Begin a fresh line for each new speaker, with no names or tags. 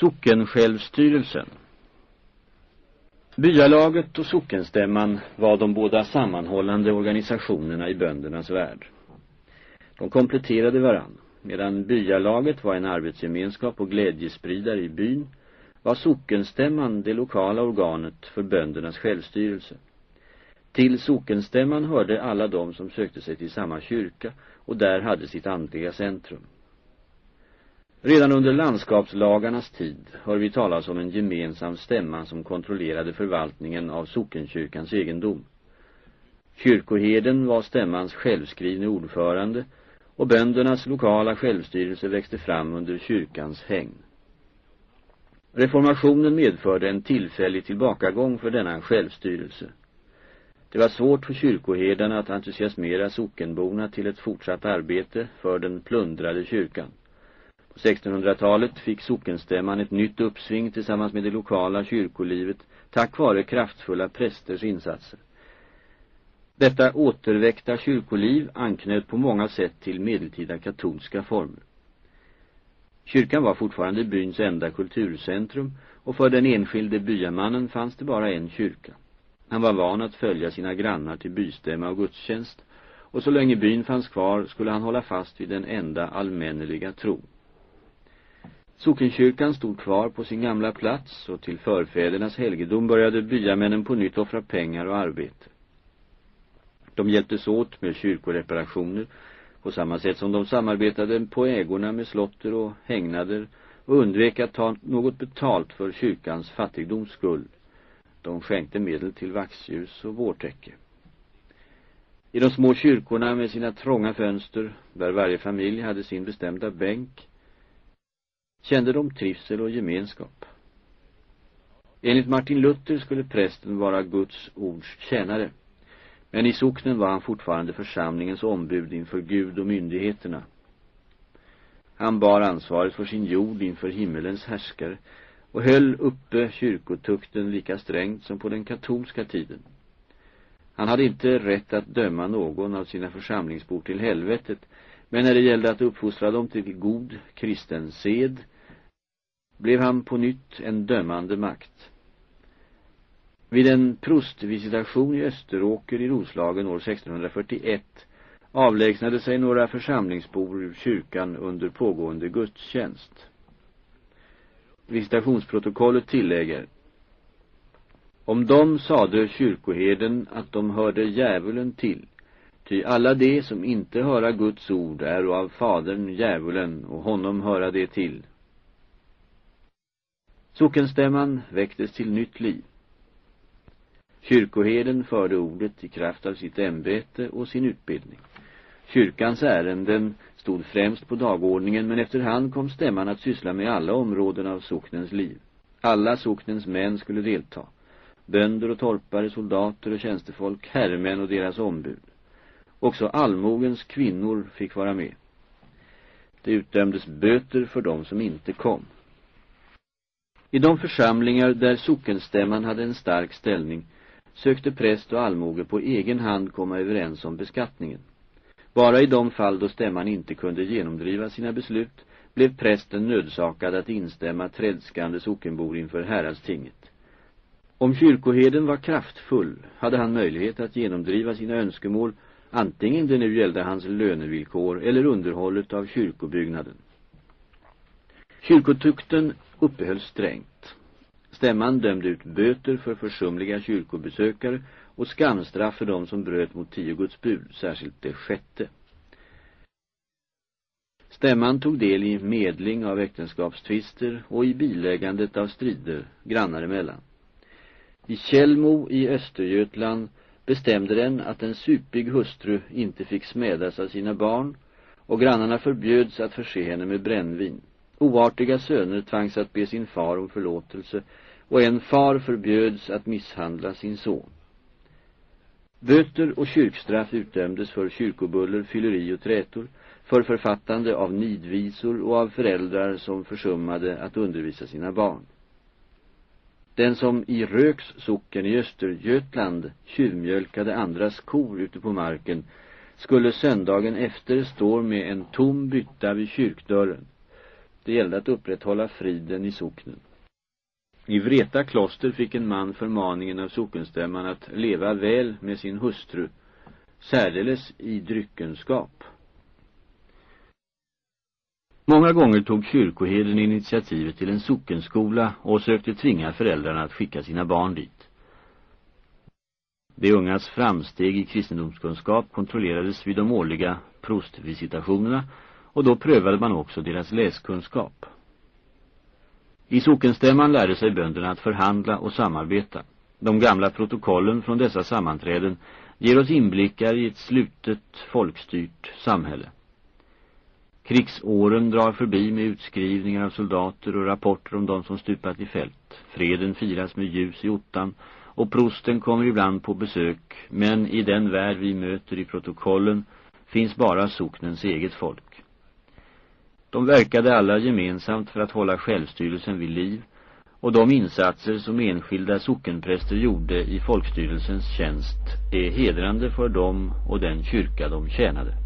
Sockensjälvstyrelsen Byalaget och sockenstämman var de båda sammanhållande organisationerna i böndernas värld. De kompletterade varann. Medan byalaget var en arbetsgemenskap och glädjespridare i byn var sockenstämman det lokala organet för böndernas självstyrelse. Till sockenstämman hörde alla de som sökte sig till samma kyrka och där hade sitt andliga centrum. Redan under landskapslagarnas tid hör vi talas om en gemensam stämma som kontrollerade förvaltningen av sockenkyrkans egendom. Kyrkoheden var stämmans självskrivne ordförande och böndernas lokala självstyrelse växte fram under kyrkans häng. Reformationen medförde en tillfällig tillbakagång för denna självstyrelse. Det var svårt för kyrkoherdarna att entusiasmera sockenborna till ett fortsatt arbete för den plundrade kyrkan. På 1600-talet fick sockenstämman ett nytt uppsving tillsammans med det lokala kyrkolivet tack vare kraftfulla prästers insatser. Detta återväckta kyrkoliv anknöt på många sätt till medeltida katolska former. Kyrkan var fortfarande byns enda kulturcentrum och för den enskilde byamannen fanns det bara en kyrka. Han var van att följa sina grannar till bystämma och gudstjänst och så länge byn fanns kvar skulle han hålla fast vid den enda allmänneliga tron. Sockenkyrkan stod kvar på sin gamla plats och till förfädernas helgedom började byamännen på nytt offra pengar och arbete. De hjälptes åt med kyrkoreparationer på samma sätt som de samarbetade på ägorna med slotter och hängnader och undvek att ta något betalt för kyrkans fattigdoms skull. De skänkte medel till vaxljus och vårtäcke. I de små kyrkorna med sina trånga fönster, där varje familj hade sin bestämda bänk, kände de trivsel och gemenskap. Enligt Martin Luther skulle prästen vara Guds ords tjänare. Men i socknen var han fortfarande församlingens ombud inför Gud och myndigheterna. Han bar ansvaret för sin jord inför himmelens härskare och höll uppe kyrkotukten lika strängt som på den katolska tiden. Han hade inte rätt att döma någon av sina församlingsbor till helvetet, men när det gällde att uppfostra dem till god kristen sed blev han på nytt en dömande makt. Vid en prostvisitation i Österåker i Roslagen år 1641 avlägsnade sig några församlingsbor ur kyrkan under pågående gudstjänst. Visitationsprotokollet tillägger Om de sade kyrkoheden att de hörde djävulen till, ty alla de som inte höra Guds ord är av fadern djävulen och honom höra det till. Sockenstämman väcktes till nytt liv. Kyrkoheden förde ordet i kraft av sitt ämbete och sin utbildning. Kyrkans ärenden stod främst på dagordningen men efterhand kom stämman att syssla med alla områden av socknens liv. Alla socknens män skulle delta. Bönder och torpare, soldater och tjänstefolk, herremän och deras ombud. Också allmogens kvinnor fick vara med. Det utdömdes böter för dem som inte kom. I de församlingar där sockenstämman hade en stark ställning sökte präst och allmoge på egen hand komma överens om beskattningen. Bara i de fall då stämman inte kunde genomdriva sina beslut blev prästen nödsakad att instämma trädskande sockenbor inför häradstinget. Om kyrkoheden var kraftfull hade han möjlighet att genomdriva sina önskemål antingen det nu gällde hans lönevillkor eller underhållet av kyrkobyggnaden. Kyrkotukten uppehölls strängt. Stämman dömde ut böter för försumliga kyrkobesökare och skamstraff för dem som bröt mot tio Guds bud, särskilt det sjätte. Stämman tog del i medling av äktenskapstvister och i biläggandet av strider grannar emellan. I Källmo i Östergötland bestämde den att en supig hustru inte fick smädas av sina barn och grannarna förbjöds att förse henne med brännvin. Oartiga söner tvangs att be sin far om förlåtelse och en far förbjöds att misshandla sin son. Böter och kyrkstraff utdömdes för kyrkobuller, fylleri och trätor, för författande av nidvisor och av föräldrar som försummade att undervisa sina barn. Den som i Röks socken i Östergötland tjuvmjölkade andras kor ute på marken skulle söndagen efter stå med en tom bytta vid kyrkdörren. Det gällde att upprätthålla friden i socknen. I Vreta kloster fick en man förmaningen av sockenstämman att leva väl med sin hustru, särdeles i dryckenskap. Många gånger tog kyrkoheden initiativet till en sockenskola och sökte tvinga föräldrarna att skicka sina barn dit. De ungas framsteg i kristendomskunskap kontrollerades vid de årliga prostvisitationerna och då prövade man också deras läskunskap. I sockenstämman lärde sig bönderna att förhandla och samarbeta. De gamla protokollen från dessa sammanträden ger oss inblickar i ett slutet folkstyrt samhälle. Krigsåren drar förbi med utskrivningar av soldater och rapporter om de som stupat i fält. Freden firas med ljus i ottan och prosten kommer ibland på besök, men i den värld vi möter i protokollen finns bara socknens eget folk. De verkade alla gemensamt för att hålla självstyrelsen vid liv och de insatser som enskilda sockenpräster gjorde i folkstyrelsens tjänst är hedrande för dem och den kyrka de tjänade.